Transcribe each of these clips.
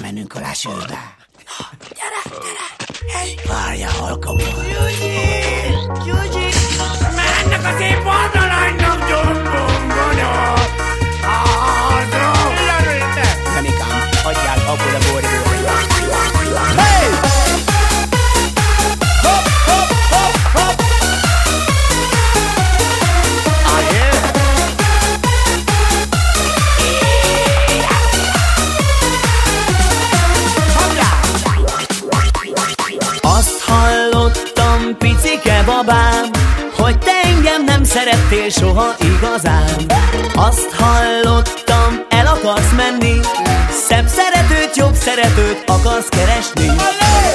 Menünk a lesőbe. Gyere, gyere! Hey. Várja, halkabban. Gyugyi! Gyugyi! Mennek a szép oldalánynak, babám, hogy te engem nem szerettél soha igazán. Azt hallottam, el akarsz menni, szebb szeretőt, jobb szeretőt akarsz keresni.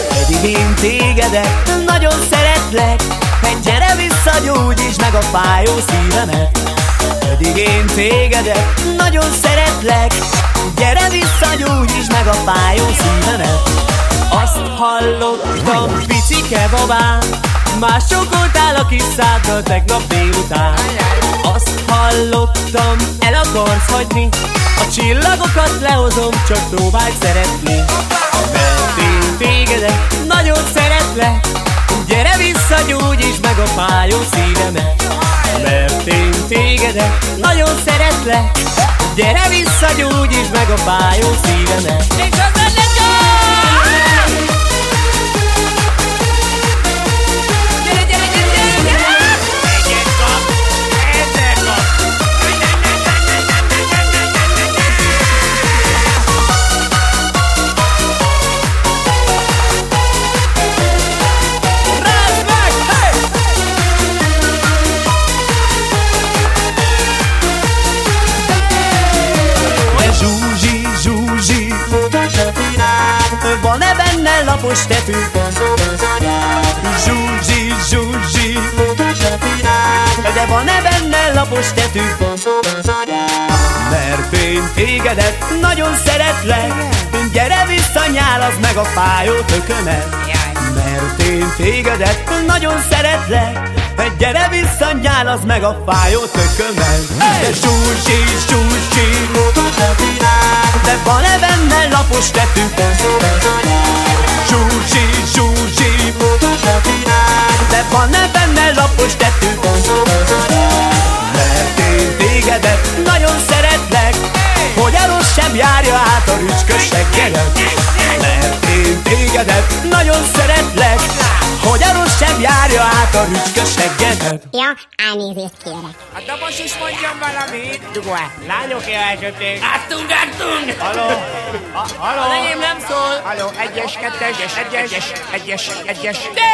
Pedig én tégedet nagyon szeretlek, hogy gyere vissza, gyógyítsd meg a fájó szívemet. Pedig én tégedet nagyon szeretlek, gyere vissza, gyógyítsd meg a fájó szívemet. Azt hallottam, picike babám Más csokoltál a kis száddal tegnap délután. Azt hallottam, el akarsz hagyni. A csillagokat lehozom, csak próbálj szeretni. Mert én tégedet nagyon szeretlek. Gyere vissza, gyógyítsd meg a fájó szívemet. Mert én tégedet nagyon szeretlek. Gyere vissza, gyógyítsd meg a fájó szívemet lapos tetű? Zsuzsi, Zsuzsi. De van-e benne lapos tetű? Mert én tégedet nagyon szeretlek. Gyere vissza, nyálazd meg a fájó tökömet. Mert én tégedet nagyon szeretlek. Gyere vissza, nyálazd meg a fájó tökömet. De Zsuzsi, Zsuzsi. De van-e benne lapos tetű? Zsuzsi, Zsuzsi De van-e benne lapos tetű? Mert én tégedet nagyon szeretlek Hogy a rossz sem járja át a rücskös seggedet Mert én tégedet nagyon szeretlek a rücskös seggedet Ja, elnézést kérek. A dobos is mondjon valamit. Dugva, lányok elköték Áttunk, áttunk! Haló, Ha- haló Az enyém nem szól. Haló, egyes, kettes, egyes, egyes, egyes, egyes De!